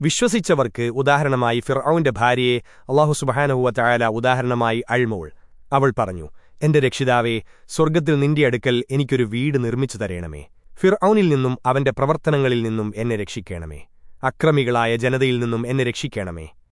വിശ്വസിച്ചവർക്ക് ഉദാഹരണമായി ഫിർഔന്റെ ഭാര്യയെ അള്ളാഹു സുബഹാനഹുവ ചായാല ഉദാഹരണമായി അഴ്മോൾ അവൾ പറഞ്ഞു എന്റെ രക്ഷിതാവേ സ്വർഗത്തിൽ നിന്റെ അടുക്കൽ എനിക്കൊരു വീട് നിർമ്മിച്ചു തരേണമേ. ഫിർഔനിൽ നിന്നും അവന്റെ പ്രവർത്തനങ്ങളിൽ നിന്നും എന്നെ രക്ഷിക്കണമേ. അക്രമികളായ ജനതയിൽ നിന്നും എന്നെ രക്ഷിക്കണമേ.